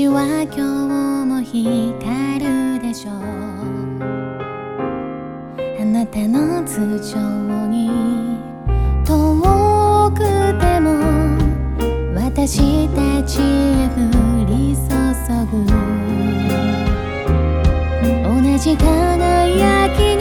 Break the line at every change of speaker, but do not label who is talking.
は今日も光るでしょう。あなたの頭上に遠くても私たちへ降り注ぐ。同じ輝き